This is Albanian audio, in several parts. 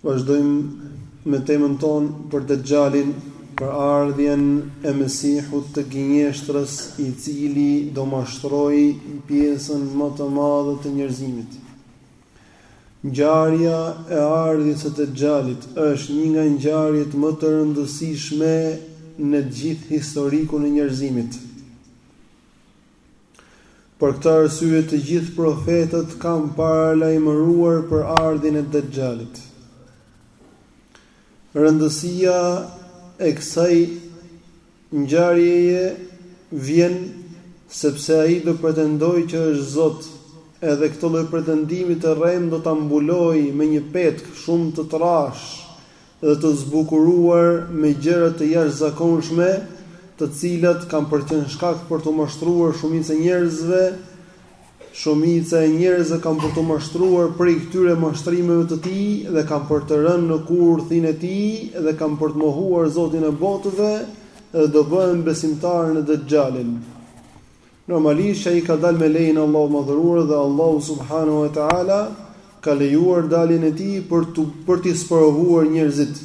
Vazhdojmë me temën tonë për Dexhalin, për ardhjen e Mesihut të gënjeshtrës, i cili do mashtrojë pjesën më të madhe të njerëzimit. Ngjarja e ardhjes së Dexhalit është një nga ngjarjet më të rëndësishme në gjithë historikun e njerëzimit. Për këtë arsye të gjithë profetët kanë paralajmëruar për ardhjen e Dexhalit. Rëndësia e kësaj ngjarjeje vjen sepse ai do pretendojë që është Zot, edhe këtë lloj pretendimi të rremë do ta mbulojë me një petk shumë të trashë dhe të zbukuruar me gjëra të jashtëzakonshme, të cilat kanë për të qenë shkak për t'u mashtruar shumica e njerëzve, shumica e njerëzve kanë për t'u mashtruar prej këtyre mashtrimeve të tij dhe kanë për të rënë në kurthin e tij dhe kanë për të mohuar Zotin e botëve dhe do bëhen besimtarë në Dexhalin. Normalisht ai ka dalë me lejen e Allahut të Madhëruar dhe Allahu subhanahu wa ta'ala ka lejuar daljen e tij për tu për të sprovuar njerëzit,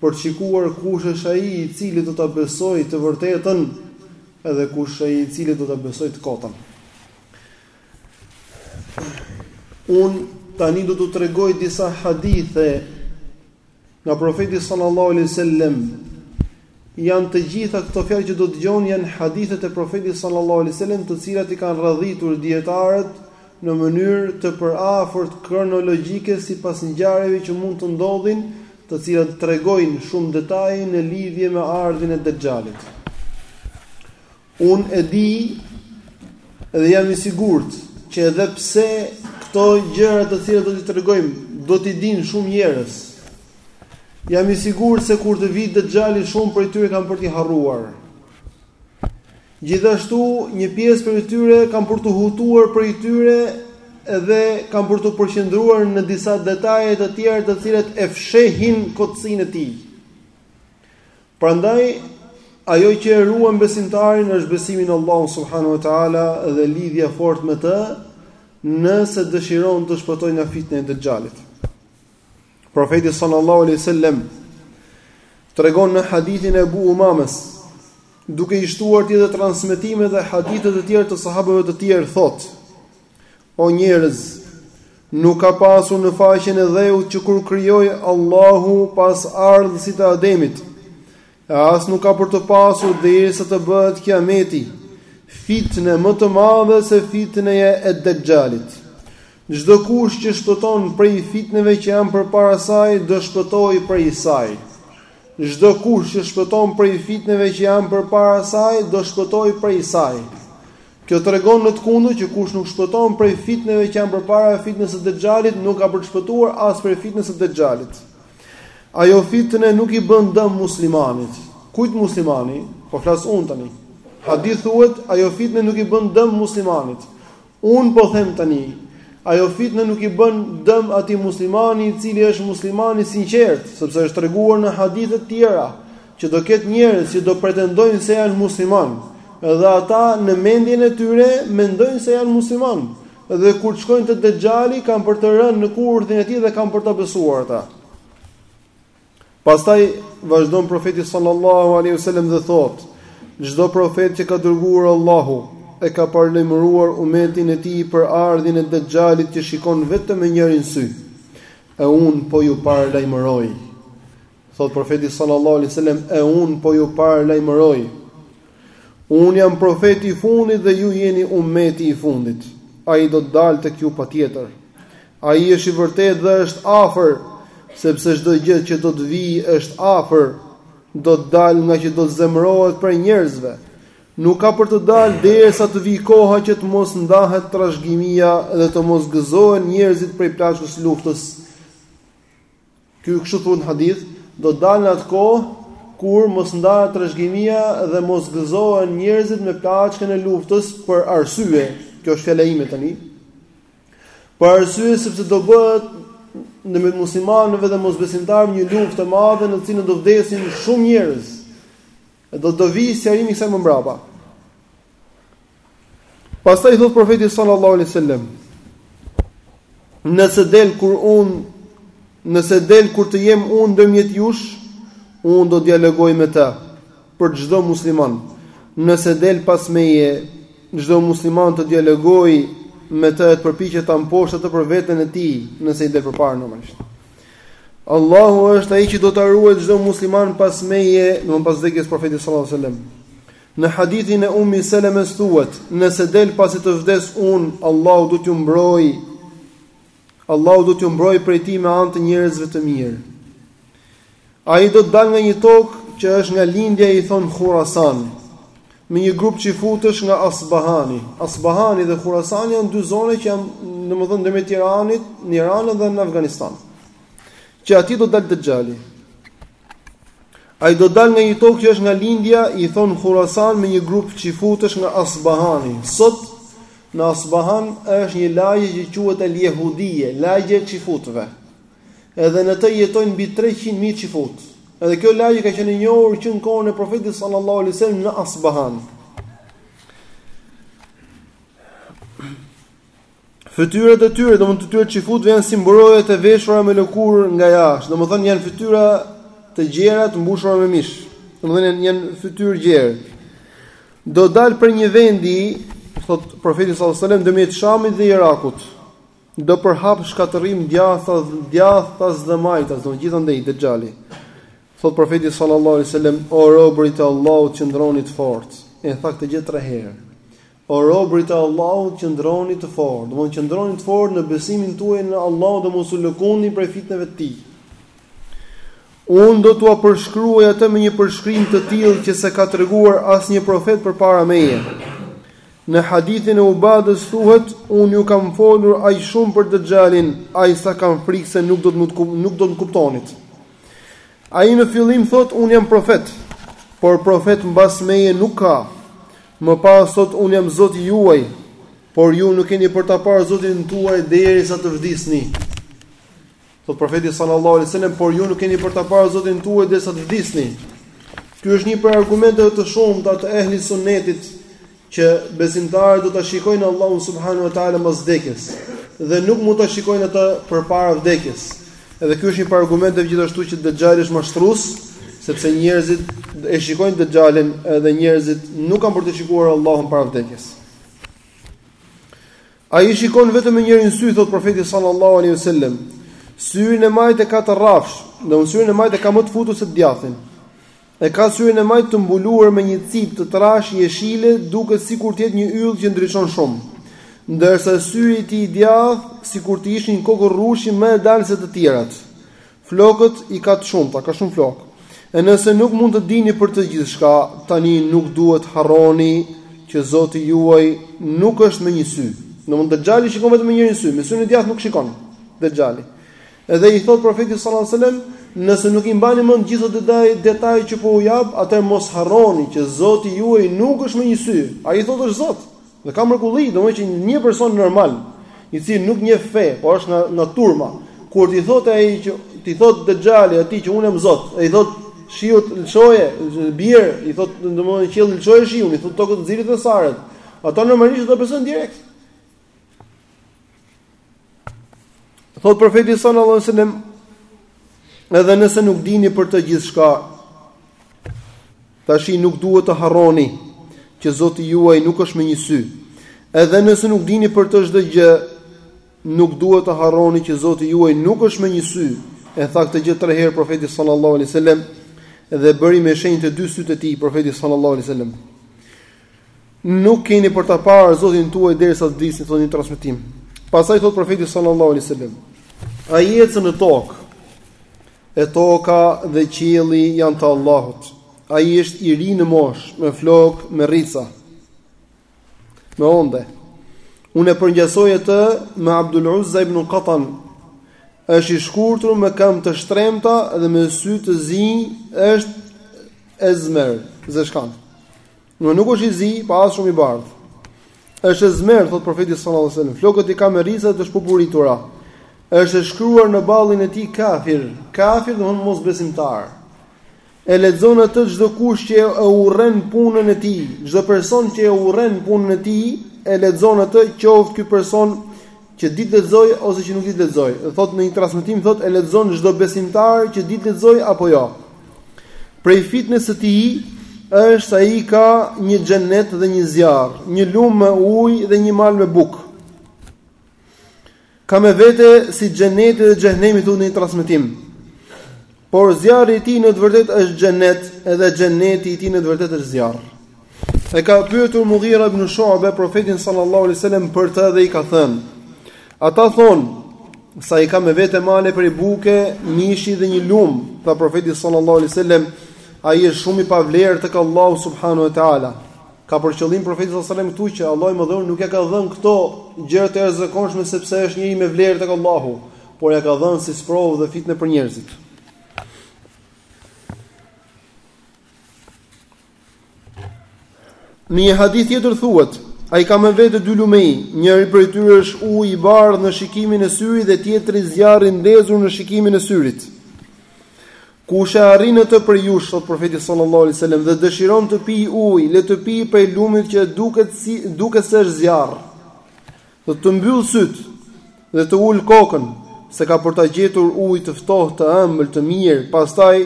për të shikuar kush është ai i cili do ta besojë të vërtetën edhe kush është ai i cili do ta besojë të kotën. Unë tani do t'u tregoj disa hadithe Nga profeti sallallahu alaihi wasallam janë të gjitha këto fjalë që do të dëgjoni janë hadithet e profetit sallallahu alaihi wasallam të cilat i kanë rradhitur dietarët në mënyrë të përafërt kronologjike sipas ngjarjeve që mund të ndodhin, të cilat tregojnë shumë detaje në lidhje me ardhjen e Dexhalit. Unë e di dhe jam i sigurt që edhe pse këto gjëra të cilat do t'i tregojmë, do t'i dinë shumë njerëz. Jam i sigurt se kur të vijë Dexhali shumë prej tyre kanë për t'i harruar. Gjithashtu, një pjesë prej tyre kanë për t'u hutuar prej tyre dhe kanë për t'u përqendruar në disa detaje të tjera të cilat e fshehin kotësinë e tij. Prandaj ajo që e ruan besimtarin është besimi në Allahun subhanahu wa taala dhe lidhja e fortë me të, nëse dëshiron të shpëtojë nga fitna e Dexhalit. Profeti sallallahu alaihi wasallam tregon në hadithin e Abu Umamës, duke i shtuar atij edhe transmetime dhe hadithe të tjera të sahabëve të tjerë thotë O njerëz, nuk ka pasur në faqen e dheut që kur krijoi Allahu pasardhësit e Ademit, e as nuk ka për të pasur derisa të bëhet kiameti, fitne më të madhe se fitneja e Dexhalit. Çdo kush që shpëton prej fitneve që janë përpara saj, do shpëtojë prej saj. Çdo kush që shpëton prej fitneve që janë përpara saj, do shpëtojë prej saj. Kjo tregon në të kundërt që kush nuk shpëton prej fitneve që janë përpara fitnes së Dexhalit, nuk ka për të shpëtuar as prej fitnes së Dexhalit. Ajo fitne nuk i bën dëm muslimanit. Kujt muslimani? Po flas unë tani. Hadith thuhet, ajo fitne nuk i bën dëm muslimanit. Unë po them tani, ajo fitne nuk i bën dëm atij muslimani i cili është musliman i sinqertë, sepse është treguar në hadithe të tjera. që do ketë njerëz që do pretendojnë se janë musliman, dhe ata në mendjen e tyre mendojnë se janë musliman, dhe kur të shkojnë te Dexhali, kanë për të rënë në kurthin e tij dhe kanë për ta besuar ata. Pastaj vazhdon profeti sallallahu alaihi wasallam dhe thotë: Çdo profet që ka dërguar Allahu e ka paralajmëruar umetin e tij për ardhjen e Dexhalit që shikon vetëm me njërin sy. E unë po ju paralajmëroj Thotë profeti sallallahu alaihi wasallam, "E unë po ju paralajmëroj. Unë jam profeti i fundit dhe ju jeni umeti i fundit. Ai do të dalë tek ju patjetër. Ai është i vërtetë dhe është afër, sepse çdo gjë që do të vijë është afër, do të dalë ngaqë do të zemërohet prej njerëzve. Nuk ka për të dalë derisa të vijë koha që të mos ndahet trashëgimia dhe të mos gëzohen njerëzit prej plaçkës së luftës." Ky kështu thuhet në hadith, do të dalë në atë kohë kur mos ndahet trashëgimia dhe mos gëzohen njerëzit me plaçkën e luftës për arsye, kjo është fjala ime tani. Për arsye sepse do bëhet në mes muslimanëve dhe mosbesimtarëve një luftë e madhe në të cilën do vdesin shumë njerëz. Do do vijë sqarimi i kësaj më mbrapa. Pastaj thotë profeti sallallahu alaihi wasallam Nëse del kur unë nëse del kur të jem unë ndërmjet jush unë do dialogoj me të për çdo musliman nëse del pas meje çdo musliman të dialogojë me të e të përpiqet ta mposhtë atë për veten e tij nëse i del përpara normalisht Allahu është ai që do ta ruajë çdo musliman pas meje, domethënë pas vdekjes profetit sallallahu alajhi wasallam. Në hadithin e Ummi Selemes thuhet, nëse del pasi të vdes unë, Allahu do t'ju mbrojë, Allahu do t'ju mbrojë prej tij me anë të njerëzve të mirë. Ai do të dalë nga një tokë që është nga lindja i thon Khurasan, me një grup çifutësh nga Asbahani. Asbahani dhe Khurasani janë dy zona që janë, domethënë, ndërmjet Iranit, në Iran dhe në Afganistan. Që aty do të dalë Dejjali. Ai do të dalë nga një tokë që është nga lindja, i thon Khurasan me një grup çifutësh nga Asbahani. Sot në Asbahan është një lagje që quhet El Yehudie, lagja e çifutëve. Edhe në të jetojnë mbi 300 mijë çifut. Edhe kjo lagje ka qenë e njohur që në kohën e Profetit sallallahu alaihi wasallam në Asbahan. Fytyrat e tyre, domthonë atyre çifutëve janë si mburoja të veshura me lëkurë nga jashtë, domthonë janë fytyra të gjera të mbushura me mish. Domthonë janë janë fytyrë gjerë. Do dalë prej një vendi, thot profeti sallallahu alajhi wasallam, ndërmjet Shamit dhe Irakut. Do përhap shkatërrim djathtas, djathtas dhe majtas, domthonë gjithandej Dejjali. Thot profeti sallallahu alajhi wasallam, o robërit e Allahut, qëndroni të fortë. E tha këtë gjë tre herë. O robërit e Allahut, qëndroni të fortë, domethënë qëndroni të fortë në besimin tuaj në Allahun dhe mos u lëkundni prej fitnave të tij. Unë do t'ua përshkruaj atë me një përshkrim të tillë që s'e ka treguar asnjë profet përpara meje. Në hadithin e Ubadës thuhet, unë ju kam folur aq shumë për Dejjalin, aq sa kam frikë se nuk do të më nuk do të kuptonit. Ai në fillim thotë, unë jam profet, por profet mbas meje nuk ka. Më pas thotë, Unë jam Zoti juaj, por ju nuk keni për ta parë Zotin tuaj derisa të vdisni. Thotë profeti sallallahu alaihi wasallam, por ju nuk keni për ta parë Zotin tuaj derisa të vdisni. Ky është një prej argumenteve të shumta të ehli sunnetit që besimtarët do ta shikojnë Allahun subhanahu wa taala mas vdekjes dhe nuk mund ta shikojnë atë përpara vdekjes. Edhe ky është një prej argumenteve gjithashtu që Dejjali është mashtrues, sepse njerëzit e shikojnë Dejjalin edhe njerëzit nuk kanë për ta shikuar Allahun para vdekjes. Ai shikon vetëm me njërin sy, thot profeti sallallahu alaihi wasallam. Syrin e majtë e ka të rrafsh, domthonë syrin e majtë e ka më të futur se të djathin. E ka syrin e majtë të mbuluar me një cipë të trashë jeshile, duket sikur të jetë një yll që ndriçon shumë, ndërsa syri i tij i djathtë sikur të ishte një kokërr rrushi më e dalë se të tjerat. Flokët i ka të shumta, ka shumë flokë. E nëse nuk mund të dini për të gjithçka, tani nuk duhet të harroni që Zoti juaj nuk është me një sy. Domthonë Dexhali shikon vetëm me njërin sy, me syrin e djathtë nuk shikon Dexhali. Edhe i thotë Profeti sallallahu alajhi wasallam, nëse nuk i mbani mend gjithë ato detaje, detaje që po u jap, atëherë mos harroni që Zoti juaj nuk është me një sy. Ai thotë është Zot. Dhe ka mrekulli, domethënë që një person normal, i cili nuk njeh fe, po është nga turma, kur t'i thotë ai që t'i thotë Dexhali atij që unë jam Zot, ai thotë shiu të lëshoje, bjerë, i thotë domethënë qielli lëshoje shiun, i thotë tokës nxirri thesaret. Ata normalisht do të besojnë direkt. Thot profeti sallallahu alaihi wasallam, edhe nëse nuk dini për të gjithçka, tashi nuk duhet të harroni që Zoti juaj nuk është me një sy. Edhe nëse nuk dini për të çdo gjë, nuk duhet të harroni që Zoti juaj nuk është me një sy. E tha këtë gjë tre herë profeti sallallahu alaihi wasallam dhe bëri me shenjë te dy sytë e tij profeti sallallahu alaihi wasallam. Nuk keni për ta parë Zotin tuaj derisa të vdisni, thotë një transmetim. Pastaj thotë profeti sallallahu alaihi wasallam, ai ecën në tokë. E toka dhe qielli janë të Allahut. Ai është i ri në moshë, me flokë me rrica, me onde. Unë e përngjasoj atë me Abdul Uzza ibn Qatan, është i shkurtur me këmbë të shtremta dhe me sy të zi është esmer, zeshkan. Nuk nuk është i zi, po as shumë i bardhë. Është esmer, thot profeti sallallahu alajhi wasallam, flokët i ka me rrica të shpupuritura. Është e shkruar në ballin e tij kafir, kafir domethënë mosbesimtar. E lexon atë çdo kush që e urren punën e tij, çdo person që e urren punën e tij, e lexon atë qoftë ky person që di të lexojë ose që nuk di të lexojë. Dhe thotë në një transmetim thotë e lexon çdo besimtar që di të lexojë apo jo. Prej fitnes së tij është se ai ka një xhenet dhe një zjarr, një lumë me ujë dhe një mal me bukë. Ka me vete si xheneti dhe xhehnemi thotë në një transmetim. Por zjarri i tij në të vërtetë është xhenet, edhe xheneti i tij në të vërtetë është zjarr. E ka pyetur Mughira ibn Shu'be profetin sallallahu alaihi wasallam për të dhe i ka thënë: Ata thonë se ai ka me vete male prej buke, mishi dhe një lum, tha profeti sallallahu alaihi wasallam, ai është shumë i pavlerë tek Allahu subhanahu wa taala. Ka për qëllim profeti sallallahu alaihi wasallam këtu që Allahu i madhëruar nuk ia ka dhënë këto gjëra të jashtëzakonshme sepse është njeri me vlerë tek Allahu por ia ka dhënë si sprovë dhe fitnë për njerëzit. Në një hadith tjetër thuhet, ai ka me vete dy lumej, njëri prej tyre është ujë i bardhë në shikimin e syrit dhe tjetri zjarr i ndezur në shikimin e syrit. Kush e arrin atë prej jush, thot profeti sallallahu alaihi wasallam, dhe dëshiron të pijë ujë, le të pijë prej lumit që duket si duket se është zjarr. Le të mbyllë sytë dhe të ulë kokën se ka për ta gjetur ujë të ftohtë, të ëmbël, të mirë. Pastaj,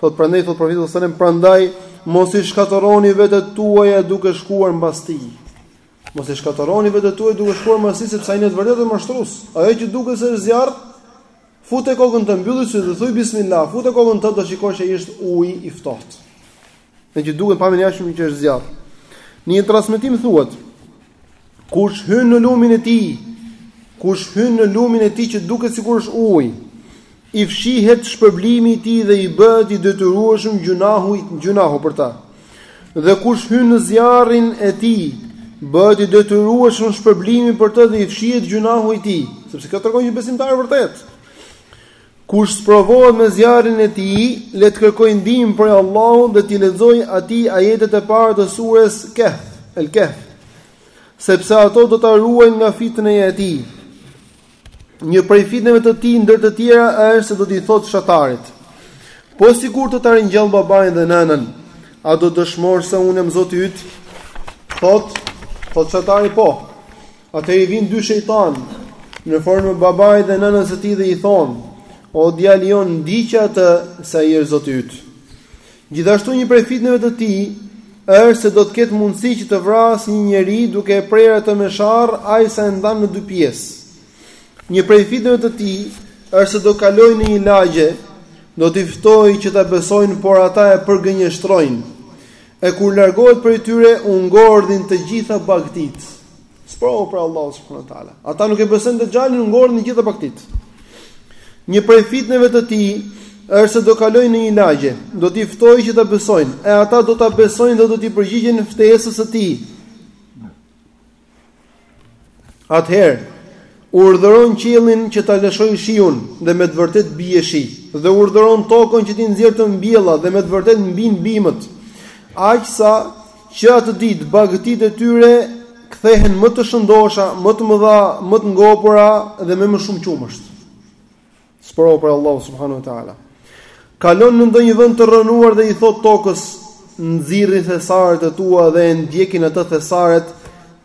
thotë prandaj thotë profeti sallallahu alajhi wasallam, prandaj mos i shkatërroni vetët tuaja duke shkuar mbas tij. Mos i shkatërroni vetët tuaj duke shkuar mbas tij sepse ai në të vërtetë është mashtrues. Ajo që duket se është zjarr, fute kokën, mbylli sytë dhe thuj bismillah, fute kokën dhe do shikosh se është ujë i ftohtë. Në atë që duket pamjen e jashtme që është zjarr. Në një transmetim thuhet: Kush hyn në lumin e tij, kush hyn në lumin e tij që duket sikur është ujë, i fshihet shpërblimi i tij dhe i bëhet i detyrueshëm gjynahu, gjynahu për të. Dhe kush hyn në zjarrin e tij, bëhet i detyrueshëm shpërblimi për të dhe i fshihet gjynahu i tij, sepse kjo tregon që besimtar vërtetë. Kush sprovohet me zjarrin e tij, le të kërkojë ndihmë prej Allahut dhe t'i lexojë atij ajetet e para të sures Kehf, El Kehf, sepse ato do ta ruajnë nga fitneja e tij. Një prej fitneve të tij ndër të tjera është se do t'i thotë fshatarit: Po sikur të ta ringjall babain dhe nënën, a do dëshmosh se unë jam Zoti yt? Thotë, thotë fshatari po. Atëherë i vijnë dy shejtanë në formën e babait dhe nënës së tij dhe i thonë: "O djali jonë, ndiqe atë, se ai është Zoti yt." Gjithashtu një prej fitneve të tij është se do të ketë mundësi që të vrasë një njeri duke e prerë atë me sharrë aq sa e ndan në dy pjesë. Një prej fitneve të tij është se do kalojë në një lagje, do t'i ftojë që ta besojnë, por ata e përgënjeshtrojnë. E kur largohet prej tyre, u ngordhin të gjitha bagëtitë. Sprovë prej Allahut subhanahu wa taala. Ata nuk e besojnë Dexhalin, u ngordhin të gjitha bagëtitë. Një prej fitneve të tij është se do kalojë në një lagje, do t'i ftojë që ta besojnë, e ata do ta besojnë dhe do t'i përgjigjen ftesës së tij. Atëherë, urdhëron qiellin që ta lëshojë shiun dhe me të vërtetë bie shi, dhe urdhëron tokën që t'i nxjerrë të mbjella dhe me të vërtetë mbijnë bimët. Aq sa Që atë ditë bagëtitë e tyre kthehen më të shëndosha, më të mëdha, më të ngopura dhe me më shumë qumësht. Sprovë prej Allahut subhanahu wa taala. Kalon në ndonjë vend të rrënuar dhe i thotë tokës, nxirri thesaret e tua dhe e ndjekin atë thesaret,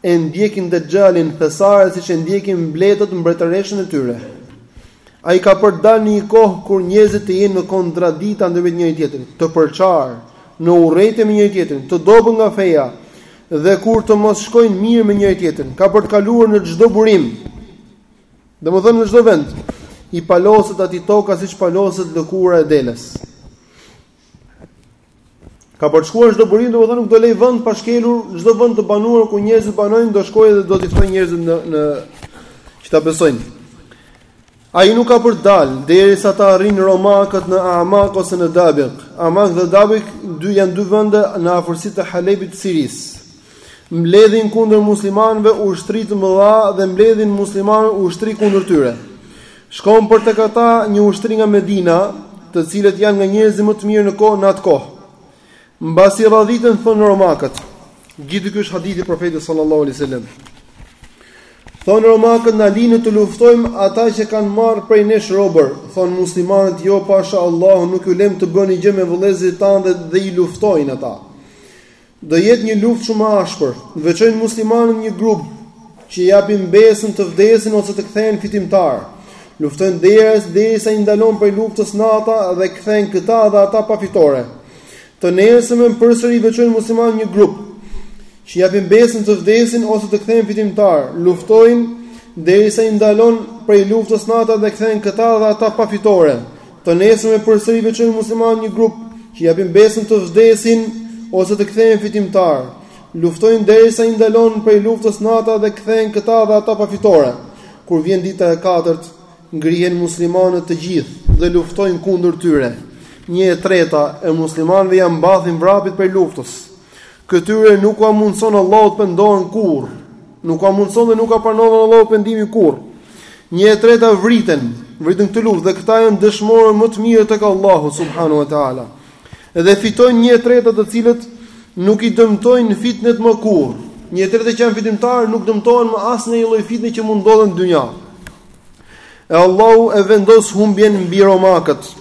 e ndjekin Dexhalin thesaret siç e ndjekin bletët mbretëreshën e tyre. Ai ka për të dalë në një kohë kur njerëzit të jenë në kontradikta ndërmjet njëri-tjetrit, të përçarë, në urrejtje me njëri-tjetrin, të dobët nga feja dhe kur të mos shkojnë mirë me njëri-tjetrin. Ka për të kaluar në çdo burim, domethënë në çdo vend, i paloset atij toka siç paloset lëkura e deles. Ka përshkuar çdo burim, domethënë nuk do lej vend pa shkelur, çdo vend të banuar ku njerëzit banojnë do shkojë dhe do t'i ftojë njerëzit në në që ta besojnë. Ai nuk ka për të dalë derisa të arrijnë Romakët në Amak ose në Dabik. Amak dhe Dabik dy janë dy vende në afërsi të Halebit të Sirisë. Mbledhin kundër muslimanëve ushtri të mëdha dhe mbledhin muslimanët ushtri kundër tyre. Shkon për tek ata një ushtri nga Medina, të cilët janë nga njerëzit më të mirë në kohë në atë kohë. Mbasi radhiten thonë romakët. Gjithë ky është hadithi i profetit sallallahu alaihi wasallam. Thonë romakët na lini të luftojmë ata që kanë marrë prej nesh robër. Thonë muslimanët jo pasha Allahun nuk ju lëmë të bëni gjë me vëllezërit tanë dhe, dhe i luftojnë ata. Do jetë një luftë shumë e ashpër. Veçojnë muslimanët një grup që japin besën të vdesin ose të kthehen fitimtarë. Luftojnë deris derisa i ndalon prej luftës nata dhe kthehen këta dhe ata pa fitore. Të nesërmen përsëri veçojnë muslimanët një grup që japin besën të vdesin ose të kthehen fitimtarë. Luftojnë derisa i ndalon prej luftës nata dhe kthehen këta dhe ata pa fitore. Të nesërmen përsëri veçojnë muslimanët një grup që japin besën të vdesin ose të kthehen fitimtarë. Luftojnë derisa i ndalon prej luftës nata dhe kthehen këta dhe ata pa fitore. Kur vjen dita e katërt, ngrihen muslimanët të gjithë dhe luftojnë kundër tyre. Një e treta e muslimanëve ia mbathin vrapit prej luftës. Këtyre nuk ua mundëson Allahu të pendohen kurrë, nuk ua mundëson dhe nuk ua pranon dhe Allahu pendimin kurrë. Një e treta vriten, vriten në këtë luftë dhe këta janë dëshmorët më të mirë tek Allahu subhanahu wa taala. Dhe fitojnë një e treta të cilët nuk i dëmtojnë fitnet më kurrë. Një e treta që janë fitimtarë nuk dëmtohen më asnjë lloj fitne që mund të ndodhin në dynja. E Allahu e vendos humbjen mbi romakët.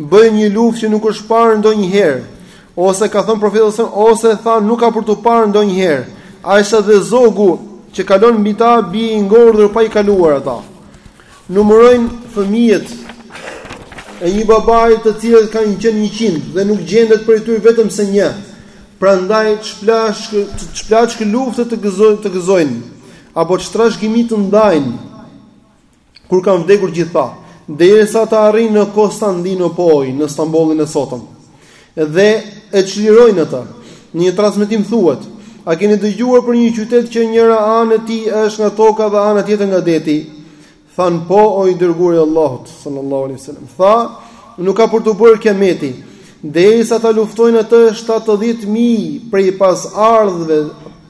Bëjnë një luftë që nuk është parë ndonjëherë. Ose ka thënë profeti sallallahu alajhi wasallam ose tha nuk ka për t'u parë ndonjëherë, aq sa dhe zogu që kalon mbi ta bie i ngordhur pa i kaluar ata. Numërojnë fëmijët e një babai të cilët kanë qenë 100 dhe nuk gjendet prej tyre vetëm se një. Prandaj ç'plaç ç'plaçkë lufte të gëzojnë të gëzojnë apo ç'trashëgimi të ndajnë. kur kanë vdekur gjithë ata, derisa të arrijnë në Kostandinopojë, në Stambollin e sotëm. Dhe e çlirojnë atë. Në një transmetim thuhet, a keni dëgjuar për një qytet që njëra anë e tij është nga toka dhe ana tjetër nga deti? Thanë po o i dërguari i Allahut sallallahu alaihi wasallam. Tha, nuk ka për t'u bërë kiameti. Derisa ta luftojnë atë 70000 prej pas ardhëve,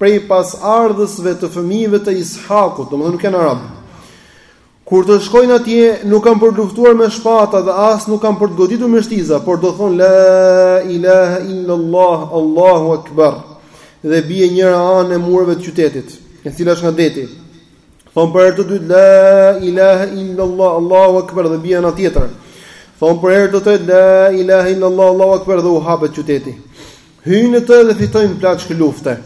prej pas ardhësve të fëmijëve të Ishakut, domethënë nuk janë arabë. Kur të shkojnë atje, nuk kanë për të luftuar me shpata dhe as nuk kanë për të goditur me shtiza, por do thonë la ilaha illa allah, allahu akbar. Dhe bie njëra anë e mureve të qytetit, e cila është nga deti. Thonë për herë të dytë la ilaha illa allah, allahu akbar dhe bie ana tjetër. Thonë për herë të tretë la ilaha illa allah, allahu akbar dhe u hapet qyteti. Hyjnë në të dhe fitojnë plaçkë lufte.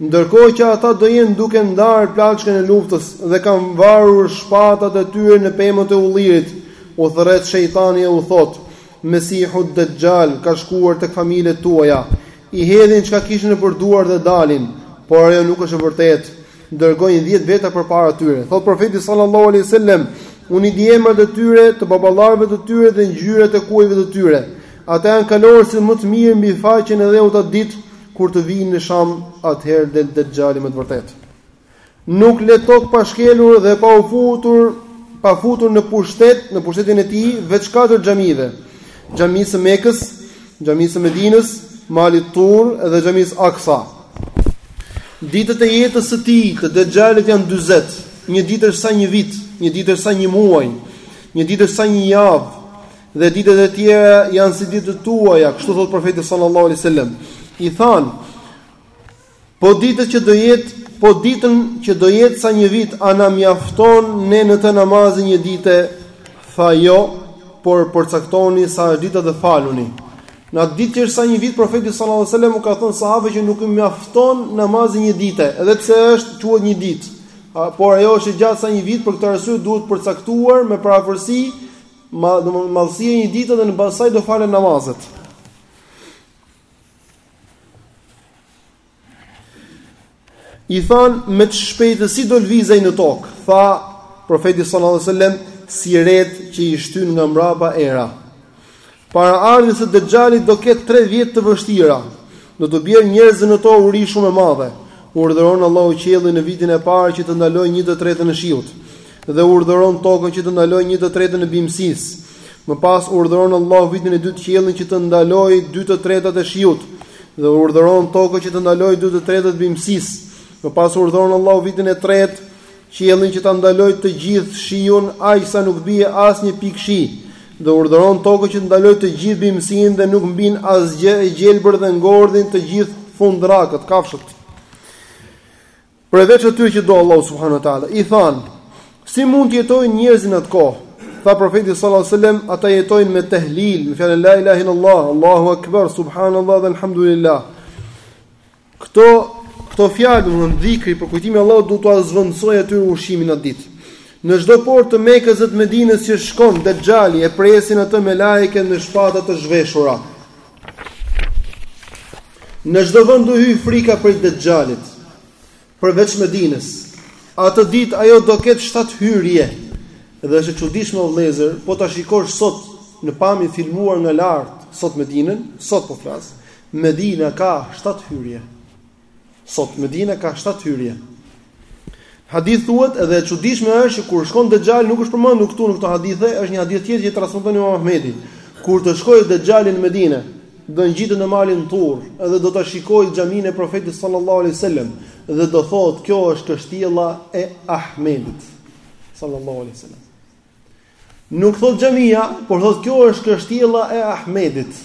Ndërkohë që ata do jenë duke ndarë plaçkën e luftës dhe kanë varur shpatat e tyre në pemët e ullirit, u thërret shejtani e u thotë: Mesihu Dexhal ka shkuar tek familjet tuaja. I hedhin çka kishin nëpër duar dhe dalin, por ajo nuk është e vërtetë. dërgojnë 10 veta përpara tyre. Thotë profeti sallallahu alaihi wasallam, unë i di emrat e tyre, të baballarëve të tyre dhe ngjyrat e kuajve të tyre. Ata janë kalorësit më të mirë mbi faqen e dheut atë ditë kur të vijnë në Sham, atëherë del Dexhali me të vërtetë. Nuk le tokë pa shkelur dhe pa u futur, pa futur në pushtet, në pushtetin e tij, veç katër xhamive. Xhamisë së Mekës, Xhamisë së Medinës, Malit Tur dhe Xhamisë Aksa. Ditët e jetës së tij të Dexhalit janë 40. Një ditë është sa një vit, një ditë është sa një muaj, një ditë është sa një javë dhe ditët e tjera janë si ditët tuaja, kështu thotë profeti sallallahu alaihi wasallam. I thanë Po ditët që do jetë, po ditën që do jetë sa një vit, a na mjafton ne në të namazi i një dite? Tha jo, por përcaktoni sa është dita dhe faluni. Në atë ditë që është sa një vit, profeti sallallahu alajhi wasallam u ka thënë sahabëve që nuk i mjafton namazi i një dite, edhe pse është quhet një ditë. Por ajo është e gjatë sa një vit, për këtë arsye duhet përcaktuar me përafërsi madhësia e një dite dhe në bazë saj do falen namazet. I thanë me ç'shpejtësi do lvizej në tokë, tha profeti sallallahu alajhi wasallam, si retë që i shtyn nga mbrapa era. Para ardhjes së Dexhalit do ketë 3 vjet të vështira. Do t'u bjerë njerëzve në to uri shumë e madhe. Urdhëron Allahu qiellin në vitin e parë që të ndalojë 1/3 e shiut dhe urdhëron tokën që të ndalojë 1/3 e bimësisë. Më pas urdhëron Allahu vitin e dytë qiellin që të ndalojë dy të tretat e shiut, dhe urdhëron tokën që të ndalojë dy të tretat e bimësisë. Më pas urdhëron Allahu vitin e tretë qiellin që ta ndalojë të gjithë shiun aq sa nuk bie asnjë pikë shi, dhe urdhëron tokën që të ndalojë të gjithë bimësinë dhe nuk mbin asgjë e gjelbër dhe ngordhin të gjithë thundrakët, kafshët. Përveç atyre që do Allahu subhanahu wa taala, i thanë: Si mund të jetojnë njerëzit në atë kohë? Tha profeti sallallahu alaihi wasallam, ata jetojnë me tehlil, me fjalën la ilaha illallah, Allahu akbar, subhanallahu walhamdulillah. Këto këto fjalë, domthonë dhikri përkujtimi i Allahut do t'u zvendësojë atyre ushqimin atë ditë. Në çdo portë të Mekës dhe të Medinës që shkon Dexhali e presin atë melaike me shpata të zhveshura. Në çdo vend do hyjë frika prej Dexhalit, përveç Medinës. Atë ditë ajo do ketë shtatë hyrje. Dhe është e çuditshme o vëllezër, po ta shikosh sot në pamje filmuar nga lart, sot Medinën, sot po flas, Medina ka shtatë hyrje. Sot Medina ka 7 hyrje. Në hadith thuhet edhe e çuditshme është që kur shkon Dexhali nuk është përmendur këtu në këto hadithe, është një hadith tjetër që transmeton Imam Ahmedi. Kur të shkojë Dexhali në Medinë, do ngjitet në malin Tur, edhe do ta shikojë xhaminë e Profetit sallallahu alaihi wasallam dhe do thotë kjo është kështjella e Ahmedit sallallahu alaihi wasallam. Nuk thotë xhamia, por thotë kjo është kështjella e Ahmedit.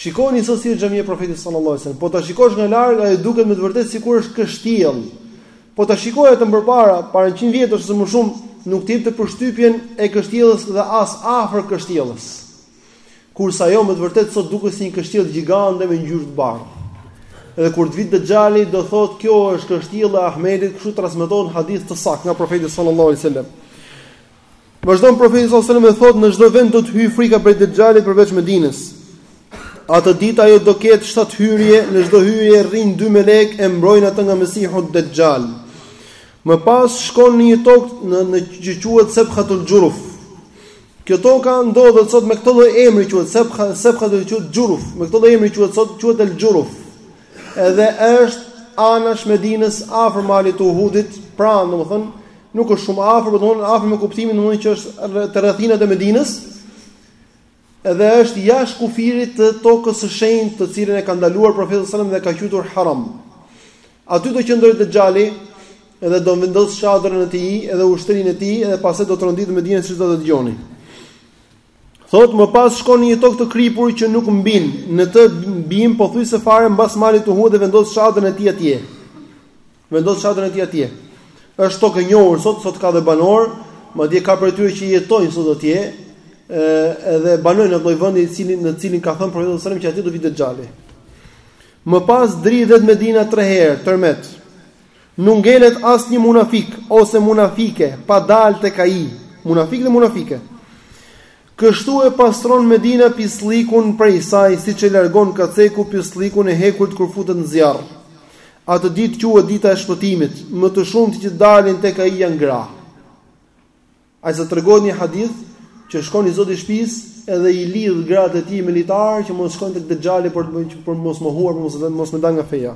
Shikoni sot si është xhamia e Profetit sallallahu alajhi wasallam. Po ta shikosh nga larg, ajo duket me të vërtetë sikur është kështjellë. Po ta shikoje atë më përpara, para 100 vjetësh ose më shumë, nuk të jepte përshtypjen e kështjellës dhe as afër kështjellës. Kurse ajo me të vërtetë sot duket si një kështjellë gjigande me ngjyrë të bardhë. Edhe kur të vijë Dexhali do thotë kjo është kështjella e Ahmedit, kështu transmetohet në hadith të saktë nga Profeti sallallahu alajhi wasallam. Vazhdon Profeti sallallahu alajhi wasallam e thotë në çdo vend do të hyjë frika prej Dexhalit përveç Medinës. Atë ditë ajo do ketë shtatë hyrje, në çdo hyrje rrinë dy melek e mbrojnë atë nga Mesihu Dexhal. Më pas shkon në një tokë në në që quhet Sebhatul Xhuruf. Kjo toka ndodhet sot me këtë lloj emri quhet Sebha Sebhatul quhet Xhuruf, me këtë lloj emri quhet sot quhet El Xhuruf. Edhe është anash Medinës afër malit të Uhudit, pranë domethënë Nuk është shumë afër, por domthonë afër me kuptimin domthonë që është te rrethinat e Medinës. Edhe është jashtë kufirit të tokës së shenjtë, të cilën e ka ndaluar profeti sallallahu alajhi wasallam dhe ka quajtur haram. Aty do qëndrojë Dexhali, edhe do vendosë çadrën e tij, edhe ushtrinë e tij, edhe pastaj do tronditet Medina siç do të dëgjoni. Thotë më pas shkon në një tokë të kripur që nuk mbin, në të bimë pothuajse fare mbas malit të Uhudit dhe vendos çadrën e tij atje. Vendos çadrën e tij atje. Është tokë e njohur sot, sot ka dhe banorë, madje ka prej tyre që jetojnë sot atje, ë edhe banojnë në atë lloj vendi i cili në cilin ka thënë profeti sallallahu alajhi wasallam që atje do vijë Dexhali. Më pas dridhet Medina 3 herë tërmet. Nuk ngelet asnjë munafik ose munafike pa dalë tek ai, munafik dhe munafike. Kështu e pastron Medina pisllikun prej saj siç e largon kaceku pisllikun e hekurt kur futet në zjarr. Atë ditë quhet dita e shpëtimit, më të shumtë që dalin tek ai janë gra. Aq sa tregohet në një hadith që shkon i zoti i shtëpisë edhe i lidh gratë e tij me litar që mos shkojnë tek dexhali për të, për mos mohuar, për mos mos me dal nga feja.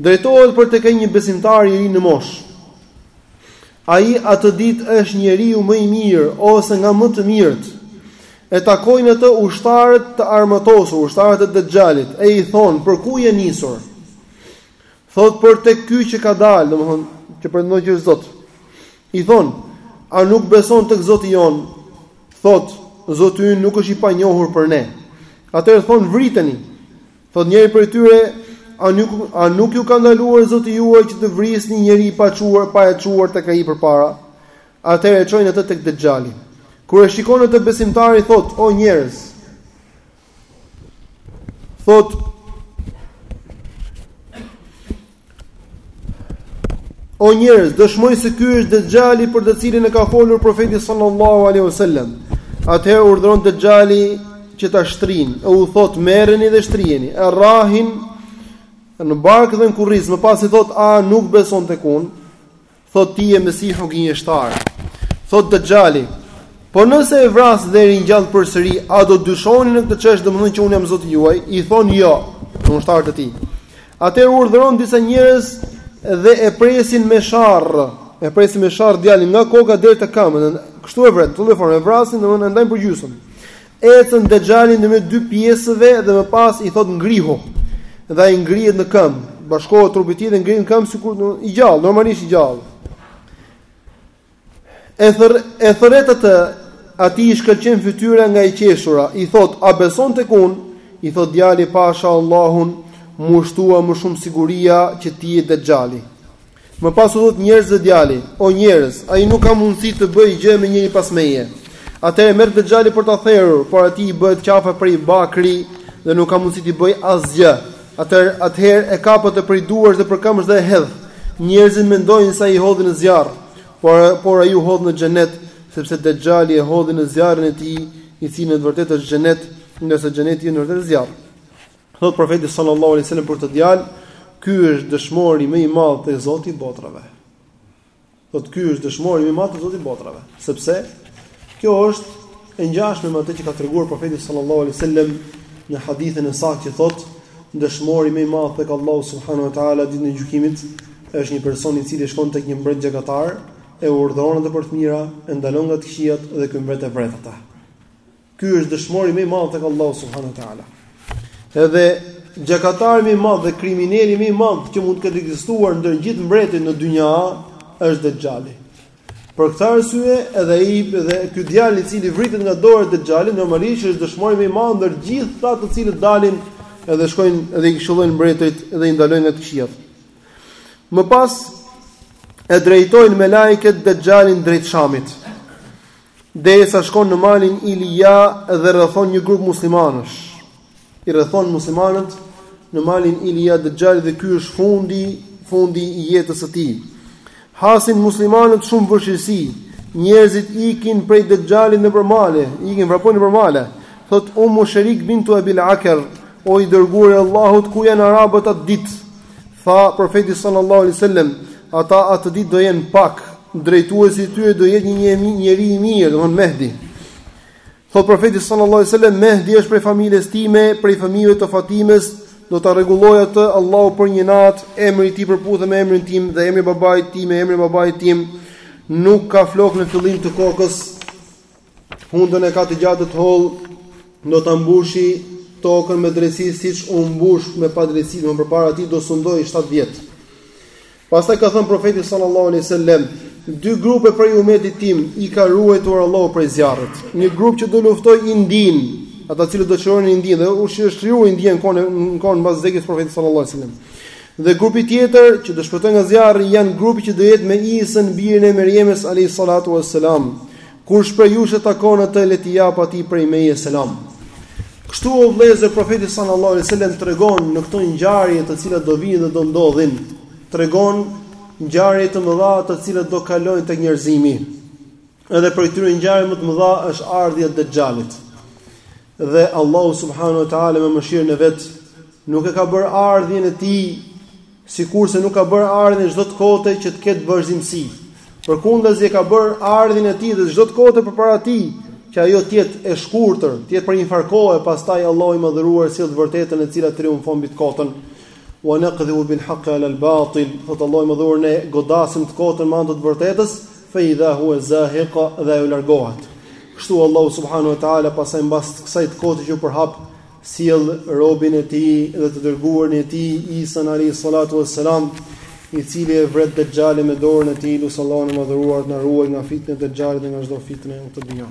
Drejtohet për tek ai një besimtar i ri në moshë. Ai atë ditë është njeriu më i mirë ose nga më të mirët. E takojnë atë ushtarët të armatosur, ushtarët e Dexhalit, e i thonë, "Për ku je nisur?" Thot për tek ky që ka dalë, domethënë që pretendon që është Zot. I thonë, "A nuk beson tek Zoti jonë?" Thot, "Zoti ynë nuk është i panjohur për ne." Atëherë thonë, "Vriteni." Thot njëri prej tyre, a nuk a nuk ju ka ndaluar Zoti juaj që të vrisni njeri pa çuar pa e çuar tek ai përpara? Atëherë e çojnë atë tek Dexhali. Kur e shikon atë besimtari thot, o njerëz. Thot O njerëz, dëshmoj se ky është Dexhali për të cilin na ka folur profeti sallallahu alaihi wasallam. Atëherë urdhëron Dexhali që ta shtrinë, e u thot merreni dhe shtrijeni. E rrahin në bark dhe në kurriz, më pas i thot a nuk beson tek unë? Thot ti je Mesihu gënjeshtar. Thot Dexhali, po nëse e vras dhe e ringjall përsëri, a do dyshoni në këtë çështë, domethënë që unë jam Zoti juaj? I thon jo, ushtarët e tij. Atëherë urdhëron disa njerëz dhe e presin me sharr, e presin me sharr djalin nga koka deri te këmbët. Kështu e vret, në këtë formë e vrasin, domethënë e ndajnë për gjysmë. Ecën Dexhali në mes dy pjesëve dhe më pas i thotë ngrihu. Dhe ai ngrihet në këmbë, bashkohet trupi i tij dhe ngrihet në këmbë sikur i gjallë, normalisht i gjallë. E thër e thërret atë, atij i shkëlqen fytyra nga e qeshura, i thotë a beson tek unë? I thotë djali pasha Allahun, m'u shtua më shumë siguria që ti je Dexhali. Më pas u thotë njerëzve djali, O njerëz, ai nuk ka mundësi të bëjë gjë me njeri pas meje. Atëherë merr Dexhali për ta therur, por atij i bëhet qafa prej bakri dhe nuk ka mundësi t'i bëjë asgjë. Atëherë, atëherë e kap atë prej duarsh dhe për këmbësh dhe e hedh. Njerëzit mendojnë se ai e hodhi në zjarr, por por ai u hodh në xhenet, sepse Dexhali e hodhi në zjarrin e tij, i cili në të vërtetë është xhenet, ndërsa xheneti në të vërtetë është zjarr. Thotë profeti sallallahu alaihi wasallam për këtë djalë, ky është dëshmori më i madh te Zoti i botrave. Thotë ky është dëshmori më i madh te Zoti i botrave, sepse kjo është e ngjashme me atë që ka treguar profeti sallallahu alaihi wasallam në hadithin e saktë që thotë dëshmori më i madh tek Allahu subhanahu wa taala ditën e gjykimit është një person i cili shkon tek një mbret gjakatar e urdhëron atë për të mira, e ndalon nga të këqijat dhe ky mbret e vret atë. Ky është dëshmori më i madh tek Allahu subhanahu wa taala. Edhe gjakatari më i madh dhe krimineli më i madh që mund të ketë ekzistuar ndër gjithë mbretërit në dynja është Dexhali. Për këtë arsye, edhe ai dhe ky djalë i cili vritet nga dora e Dexhalit normalisht është dëshmori më i madh ndër gjithë ata të cilët dalin edhe shkojnë edhe i këshillojnë mbretërit dhe i ndalojnë nga të këqijat. Më pas e drejtojnë melaiket Dexhalin drejt Shamit. Derisa shkon në malin Ilija dhe rrethon një grup muslimanësh. I rrethon muslimanët në malin Ilija Dexhali dhe ky është fundi, fundi i jetës së tij. Hasin muslimanët shumë vështirësi. Njerëzit ikin prej Dexhalit nëpër male, ikin vrapojnë nëpër male. Thotë Ummu Sherik bintu Abil Aker, o i dërguari i Allahut, ku janë arabët atë ditë? Tha profeti sallallahu alaihi wasallam, ata atë ditë do jenë pak, drejtuesi i tyre do jetë një njeri i mirë, domethënë Mehdi. Thotë profeti sallallahu alaihi wasallam, Mehdi është prej familjes time, prej fëmijëve të Fatimes, do ta rregullojë atë Allahu për një natë, emri i tij përputhet me emrin tim dhe emri i babait të tij me emrin e babait tim. Nuk ka flokë në fillim të kokës, Hundën e ka të gjatë të hollë, do ta mbushi tokën me drejtësi siç u mbush me padrejtësi, më përpara tij do sundojë 7 vjet. Pastaj ka thënë profeti sallallahu alejhi ve sellem, dy grupe prej ymetit tim i ka ruajtur Allahu prej zjarrit. Një grup që do luftojë Indinë, ata të cilët do çlirojnë Indinë dhe u çlirua India në kohën në kohën mbas vdekjes së profetit sallallahu alejhi ve sellem. Dhe grupi tjetër që do shpëtojë nga zjarri janë grupi që do jetë me Isën birin e Merjemes alayhi salatu wassalam. Kush prej jush e takon atë le t'i jap atij prej meje selam. Kështu o vëllezër profeti sallallahu alaihi wasallam tregon në këto ngjarje të cilat do vijnë dhe do ndodhin, tregon ngjarje të mëdha të cilat do kalojnë tek njerëzimi. Edhe prej këtyre ngjarje më të mëdha është ardhja e Dexhalit. Dhe Allahu subhanahu wa taala me mëshirën e vet nuk e ka bërë ardhjen e tij sikurse nuk ka bërë ardhjen çdo të kote që të ketë vazhdimësi. Përkundazi e ka bërë ardhjen e tij dhe çdo të kote përpara tij që ajo të jetë e shkurtër, të jetë për një farë kohe, pastaj Allahu i madhëruar sjell të vërtetën e cila triumfon mbi të kotën. Wa naqdhifu bil haqq ala al batil, thotë Allahu i madhëruar ne godasim të kotën me anë të vërtetës, fa idha huwa zahiq dhe ajo largohet. Kështu Allahu subhanahu wa taala pastaj mbas kësaj të kote që u përhap sjell robin e tij dhe të dërguarin e tij Isa alayhi salatu wassalam i cili e vret Dexhalin me dorën e tij, lus Allahun e madhëruar të na ruaj nga fitnet e Dexhalit dhe nga çdo fitnë në këtë dynja.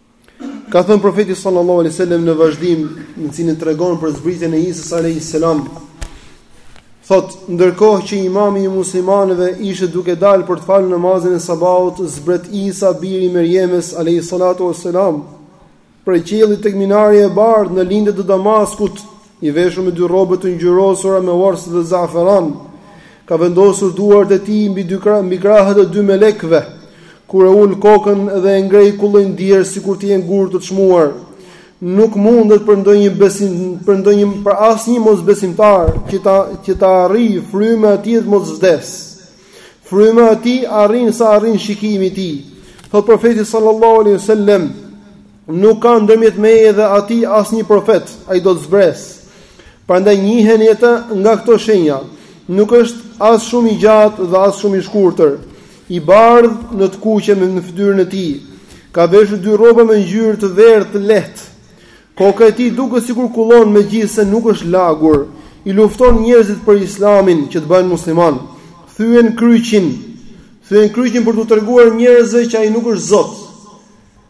Ka thënë profeti sallallahu alaihi wasallam në vazhdim, në cilin tregon për zbritjen e Isa alaihi salam, thotë, ndërkohë që imami i muslimanëve ishte duke dalë për të falë namazin e sabahut, zbret Isa biri i Merjemes alaihi salatu wassalam, prej qiellit tek minarja e bardhë në lindje të Damaskut, i veshur me dy rrobe të ngjyrosura me uers dhe zaferan, ka vendosur duart e tij mbi dy krah, mbi krahët e dy melekëve, kur e ul kokën dhe e ngrej kullojnë djersë sikur të jenë gurë të çmuar. Nuk mundet për ndonjë besim, për ndonjë për asnjë mosbesimtar që ta që ta arrijë fryma e tij e të mos vdes. Fryma e tij arrin sa arrin shikimi i tij. Thotë profeti sallallahu alaihi wasallam, Nuk ka ndërmjet meje dhe atij asnjë profet, ai do të zbresë. Prandaj njiheni atë nga këto shenja. Nuk është as shumë i gjatë dhe as shumë i shkurtër. I bardhë në të kuqe në fytyrën e tij. Ka veshur dy rroba me ngjyrë të verdhë të lehtë. Koka e tij duket sikur kullon megjithëse nuk është lagur. I lufton njerëzit për Islamin që të bëhen muslimanë. Thyen kryqin. Thyen kryqin për t'u treguar njerëzve që ai nuk është Zot.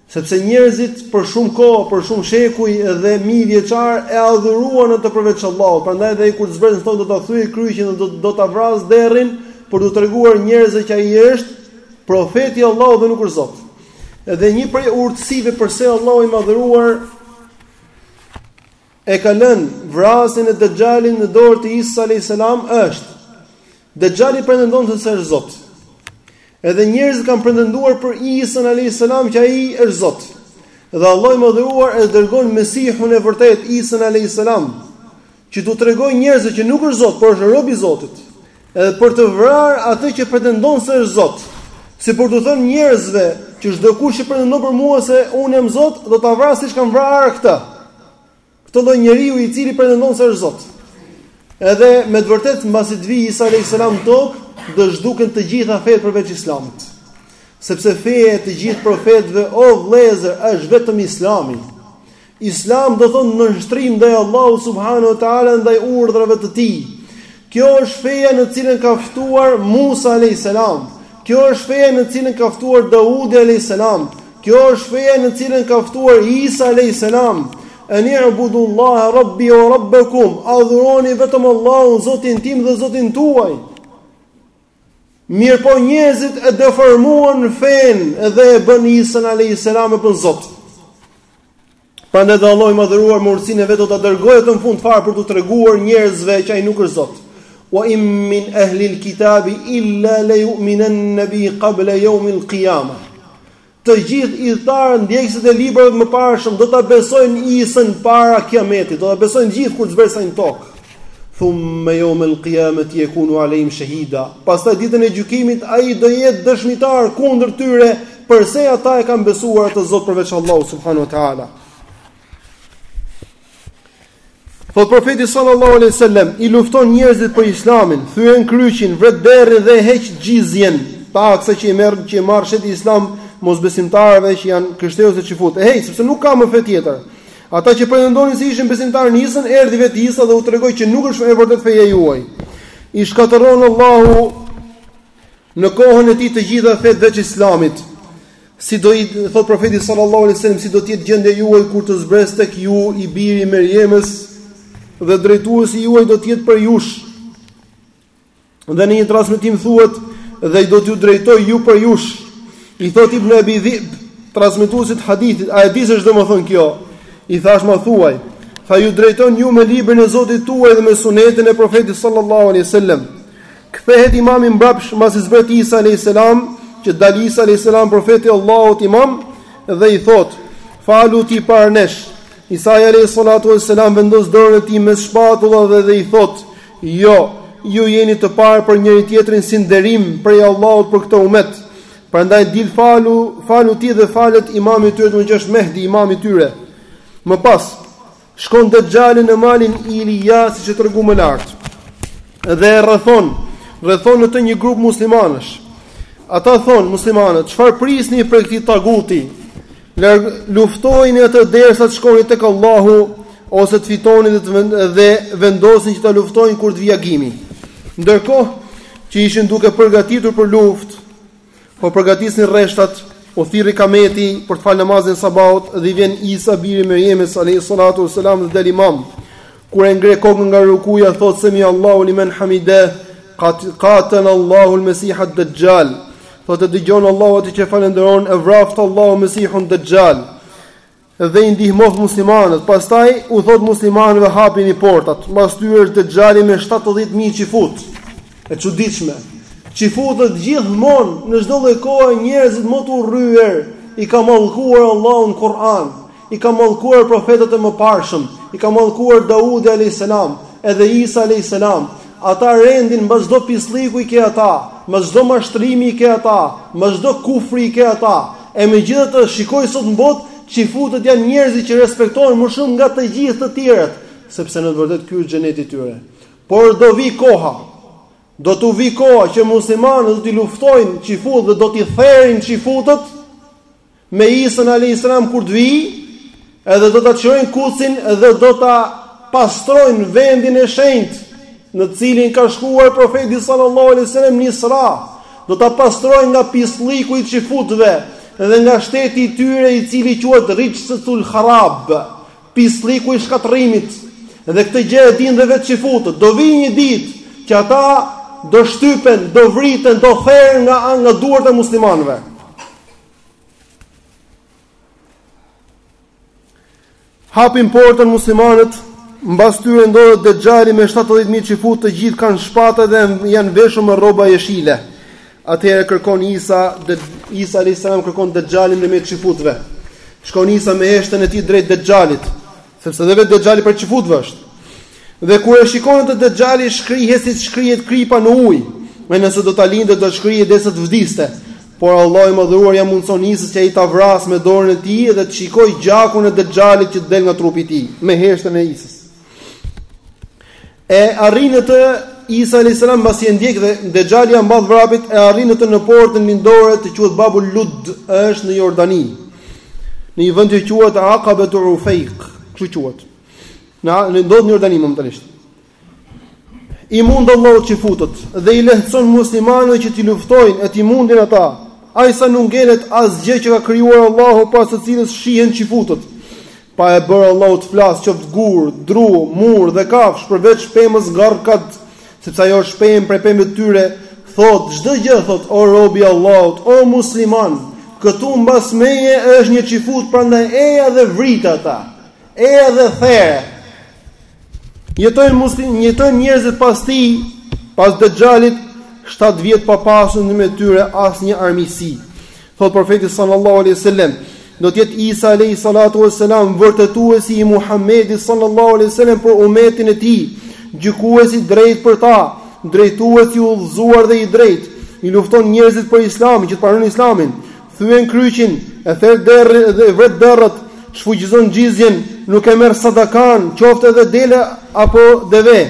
Sepse njerëzit për shumë kohë, për shumë shekuj dhe mijëvjeçarë e adhuruan atë përveç Allahut. Prandaj dhe ai kur të zbresë në tokë do ta thyejë kryqin dhe do do ta vrasë derrin për t'u treguar njerëzve që ai është profeti i Allahut dhe nuk është Zot. Edhe një prej urtësive përse Allahu i madhëruar e ka lënë vrasjen e Dexhalit në dorë të Isa alayhis salam është Dexhali pretendon se është Zot. Edhe njerëzit kanë pretenduar për Isa alayhis salam që ai është Zot. Dhe Allahu i madhëruar e dërgon Mesihun e vërtetë Isa alayhis salam që t'u tregojë njerëzve që nuk është Zot, por është rob i Zotit. Edhe për të vrarë atë që pretendon se është Zot, si për t'u thënë njerëzve që çdokush që pretendon për mua se unë jam Zot, do ta vras siç kam vrarë këtë. Këtë lloj njeriu i cili pretendon se është Zot. Edhe me të vërtetë mbasi të vijë Isa alayhis salam në tokë, do zhduken të gjitha fetë përveç Islamit. Sepse feja e të gjithë profetëve o vëllezër është vetëm Islami. Islam do thonë nënshtrim ndaj Allahut subhanahu wa taala ndaj urdhrave të tij. Kjo është feja në të cilën ka ftuar Musa alayhis salam. Kjo është feja në të cilën ka ftuar Daudi alayhis salam. Kjo është feja në të cilën ka ftuar Isa alayhis salam. Ani u'budullaha rabbi wa rabbakum. Adhuroni vetëm Allahun, Zotin tim dhe Zotin tuaj. Mirëpo njerëzit e deformuan fenë dhe e bënë Isën alayhis salam për Zot. Prandaj dhe Allahu i madhëruar me urtësinë e vet do ta dërgojë atë në fund fare për t'u treguar njerëzve që ai nuk është Zot. Wa in min ahli al-kitabi illa la yu'minanna bi qabla yawm al-qiyamah. Të gjithë ithtarët, ndjekësit e librave të mëparshëm do ta besojnë Isën para Kiametit, do ta besojnë gjithë kur të zbresë në tokë. Thumma yawma al-qiyamati yakunu alayhim shahida. Pastaj ditën e gjykimit ai do jetë dëshmitar kundër tyre, përse ata e kanë besuar atë Zot përveç Allahut subhanahu wa taala. Thot profeti sallallahu alaihi wasallam, i lufton njerëzit për islamin, thyen kryqin, vret derrin dhe heq xhizjen, taksa që i merr, që i marr shteti islam mosbesimtarëve që janë krishterë ose çifut. E heq sepse nuk ka më fe tjetër. Ata që pretendonin se ishin besimtarë në Isën, erdhi vetë Isa dhe u tregoi që nuk është e vërtetë feja juaj. I shkatërron Allahu Në kohën e tij të gjitha fetë veç Islamit. Si thot profeti sallallahu alaihi wasallam si do të jetë gjendja juaj kur të zbresë tek ju i biri i Merjemës dhe drejtuesi juaj do të jetë prej jush. Dhe në një transmetim thuhet dhe do t'ju drejtojë ju prej jush. I thot Ibn Abi Dhib, transmetuesit hadithit, a e di se ç'domethënë kjo? I thashë ma thuaj, tha ju drejton ju me librin e Zotit tuaj dhe me sunetin e profetit sallallahu alaihi wasallam. Kthehet Imami mbrapsht mbasi zbret Isa alejhis selam, që të dalë Isa alejhis selam profeti i Allahut Imam dhe i thotë: "Falu ti para nesh." Isa alejhis salatu ves selam vendos dorën e tij mes shpatullave dhe i thotë: "Jo, ju jeni të parë për njëri tjetrin si nderim prej Allahut për këtë umet. Prandaj dil falu, falu ti dhe falet Imami i tyre, domethënë që është Mehdiu Imami i tyre." Më pas Shkon Dexhali në malin Ilija, siç u tregu më lart, dhe rrethon, rrethon në të një grup muslimanësh. Ata thonë, muslimanët, çfarë prisni prej këtij taguti, luftojeni atë derisa të shkoni tek Allahu, ose të fitoni dhe vendosin që ta luftojnë kur të vijë agimi. Ndërkohë, që ishin duke u përgatitur për luftë, Po përgatisnin rreshtat, u thirri kameti për të falë namazin e sabahut dhe i vjen Isa biri i Merjemes alejhi salatu ue selam dhe del imam. Kur e ngre kokën nga rukuja thotë semi Allahu limen hamide, qat qatala Allahu al-Masih ad-Dajjal. Thotë e dëgjon Allahu atë që e falënderon, e vraftë Allahu Mesihun Dexhal. Dhe i ndihmoft muslimanët, pastaj u thotë muslimanëve hapini portat, mbas tyre është Dexhali me shtatëdhjetë mijë çifut. E çuditshme. Çifutët gjithmonë në çdo lloj kohe njerëzit më të urryer i ka mallkuar Allahu në Kur'an, i ka mallkuar profetët e mëparshëm, i ka mallkuar Daudi alayhis salam, edhe Isa alayhis salam, Ata rendin mbas çdo pislliku i ke ata, mbas çdo mashtrimi i ke ata, mbas çdo kufri i ke ata. E megjithatë, shikoj sot në botë, çifutët janë njerëzit që respektohen më shumë nga të gjithë të tjerët, sepse në të vërtetë ky është xheneti i tyre. Por do vijë koha, do t'u vijë koha që muslimanët do t'i luftojnë çifutët dhe do t'i therrin çifutët, me Isën alayhis salam kur të vijë, edhe do ta çlirojnë Kudsin dhe do ta pastrojnë vendin e shenjtë në të cilin ka shkuar profeti sallallahu alaihi wasallam në Isra. Do ta pastrojnë nga pislliku i çifutëve dhe nga shteti i tyre i cili quhet Rijsetul Kharab, pislliku i shkatërrimit. Dhe këtë gjë e dinë dhe vetë çifutët. Do vijë një ditë që ata do shtypen, do vriten, do therrën nga nga duart e muslimanëve. Hapin portën muslimanët, mbas tyre ndodhet Dexhali me 70000 çifut, të gjithë kanë shpatë dhe janë veshur me rroba jeshile. Atëherë kërkon Isa, dhe Isa alayhis salam kërkon Dexhalin në mes çifutëve. Shkon Isa me heshtën e tij drejt Dexhalit. Sepse dhe vetë Dexhali prej çifutëve është. Dhe kur e shikon atë Dexhali shkrihet si shkrihet kripa në ujë, e nëse do ta linte do të shkrihej derisa të vdiste. Por Allahu i madhëruar ia mundëson Isës që ai ta vrasë me dorën e tij dhe të shikojë gjakun e Dexhalit që del nga trupi i tij me heshtën e Isës. E arrin atë Isa alayhis salam mbasi e ndjek dhe Dexhali ia mbath vrapit e arrin atë në portën lindore që quhet Babul Lud, është në Jordani. Në një vend që quhet Aqabatu Ufayq, kështu quhet. Ndodhet në Jordani momentalisht. I mund Allahu çifutët dhe i lehtëson muslimanëve që t'i luftojnë e t'i mundin ata. Aq sa nuk ngelet asgjë që ka krijuar Allahu pas së cilës fshihen çifutët. Pa e bërë Allahu të flasë, qoftë gur, dru, mur dhe kafshë, përveç pemës garkad, sepse ajo është pemë prej pemëve të tyre, thotë, çdo gjë, thotë, o rob i Allahut, o musliman, këtu mbas meje është një çifut, prandaj eja dhe vrite atë, eja dhe there, Jetojnë musliman, jetojnë njerëzit pas tij, pas Dexhalit, 7 vjet pa pasur në mes tyre asnjë armiqësi. Thotë profeti sallallahu alaihi wasallam, do të jetë Isa alayhi salatu wasalam vërtetuesi i Muhamedit sallallahu alaihi wasallam për umetin e tij, gjykues i drejtë për ta, drejtues i udhëzuar dhe i drejtë, i lufton njerëzit për Islamin, që të pranojnë Islamin. Thyen kryqin, e therë derrin dhe e vret derrat, shfuqizon xhizjen, nuk e merr sadakan, qoftë edhe dele apo deve.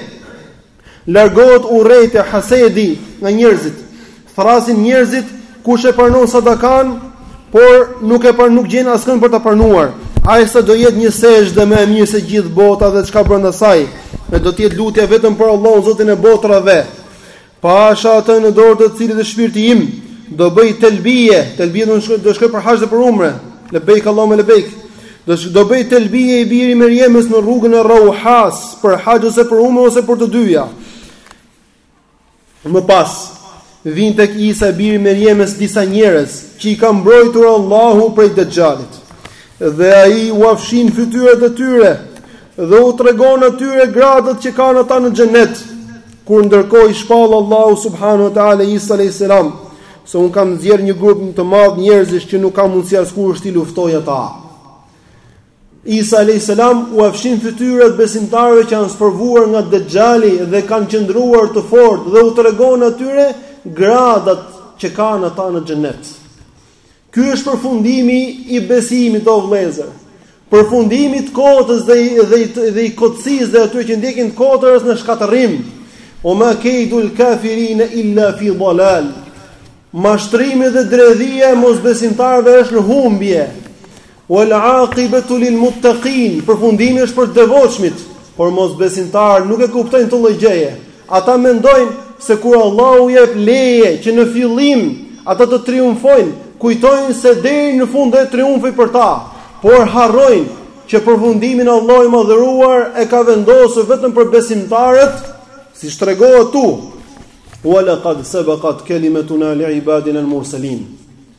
Largohet urrejtja e hasedi nga njerëzit. Thërrasin njerëzit, kush e pranon sadakan, por nuk gjejn askënd për ta pranuar. Aq sa do jetë një sexhde më e mirë se gjithë bota dhe çka brenda saj, dhe do të jetë lutja vetëm për Allahun Zotin e botrave. Pasha atë në dorë të të cilit është shpirti im, do bëj telbije, telbije do shkoj për haxh dhe për umre. Lebejk Allahumma lebejk. Do bëj telbije i biri i Merjemës në rrugën e Rauhas për haxh ose për umre ose për të dyja. Më pas vijn tek Isa i biri i Merjemës disa njerëz që i ka mbrojtur Allahu prej Dexhalit. Dhe ai ua fshin fytyrat e tyre Dhe u tregon atyre gradat që kanë ata në xhenet, kur ndërkohë i shpall Allahu subhanahu wa taala Isa alayhis salam, se unë kam nxjerr një grup të madh njerëzish që nuk ka mundësi askush t'i luftoj ata. Isa alayhis salam ua fshin fytyrat besimtarëve që janë sprovuar nga Dexhali dhe kanë qëndruar të fortë dhe u tregon atyre gradat që kanë ata në xhenet. Ky është përfundimi i besimit o vëllezër. Përfundimi i të kotës dhe i dhe i dhe i kotësisë dhe atyre që ndjekin të kotën është në shkatërrim. Wa ma keidul kafirin illa fi dalal. Mashtrimi dhe dredhia e mosbesimtarëve është në humbje. Wal aqibatu lil muttaqin, përfundimi është për të devotshmit, por mosbesimtarët nuk e kuptojnë këtë lloj gjëje. Ata mendojnë se kur Allahu u jep leje që në fillim ata të triumfojnë, kujtojnë se deri në fund do jetë triumfi për ta, por harrojnë që përfundimin Allahu i madhëruar e ka vendosur vetëm për besimtarët, siç tregohet tu. Wa laqad sabaqat kalimatuna li ibadina al-mursalin.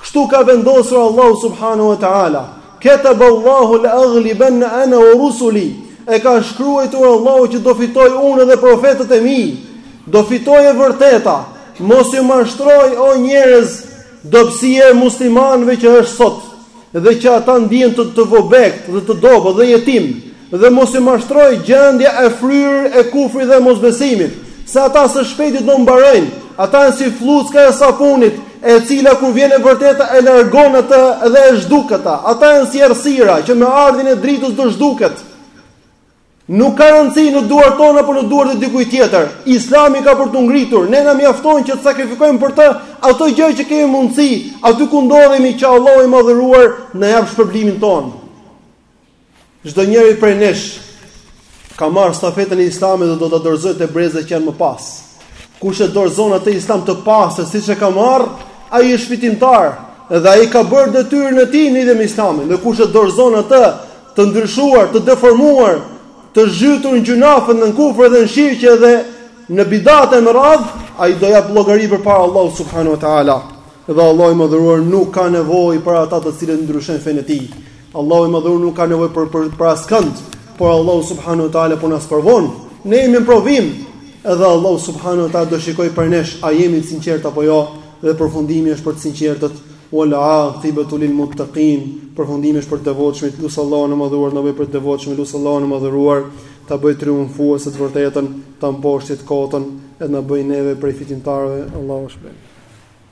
Kështu ka vendosur Allahu subhanahu wa taala. Kataba Allahu la aghlibanna ana wa rusuli. E ka shkruar Allahu që do fitoj unë dhe profetët e mi. Do fitoj e vërteta. Mos ju mashtroj o njerëz dobësia e muslimanëve që është sot. dhe që ata ndihen të vobektë dhe të dobët dhe jetim, dhe mos i mashtrojë gjendja e fryrë e kufrit dhe mosbesimit, se ata së shpejti do mbarojnë, ata janë si fllucka e sapunit, e cila kur vjen e vërteta e largon atë dhe e zhduk atë, ata janë si errësira, që me ardhjen e dritës do zhduket. Nuk ka rëndësi në duart tona apo në duart e dikujt tjetër. Islami ka për t'u ngritur, ne na mjafton që të sakrifikojmë për të ato gjëra që kemi mundësi, aty ku ndodhemi që Allahu i madhëruar na jap shpërblimin tonë. Çdonjëri prej nesh ka marrë stafetën e Islamit dhe do ta dorëzojë te brezat që janë më pas. Kush e dorëzon atë Islam të pastër siç e ka marrë, ai është fitimtar dhe ai ka bërë detyrën e tij në lidhje me Islamin. Dhe kush e dorëzon atë të ndryshuar, të deformuar, të zhytur në gjynahe, në kufër dhe në shirqe dhe në bidate e me radhë, ai do japë llogari përpara Allahut subhanahu wa taala. Dhe Allahu i madhëruar nuk ka nevojë për ata të cilët ndryshojnë fenë e tij. Allahu i madhëruar nuk ka nevojë për për, për askënd, por Allahu subhanahu wa taala po na sprovon. Ne jemi në provim, edhe Allahu subhanahu wa taala do shikojë prej nesh a jemi të sinqertë apo jo. Dhe përfundimi është për të sinqertët, wal aqibatu lil muttaqin, përfundimi është për të devotshmit, lus Allahun e madhëruar të na bëjë prej të devotshmëve, lus Allahun e madhëruar ta bëjë triumfuese të vërtetën, ta mposhtë të kotën, e të na bëjë neve prej fitimtarëve, Allahu shpëlimt.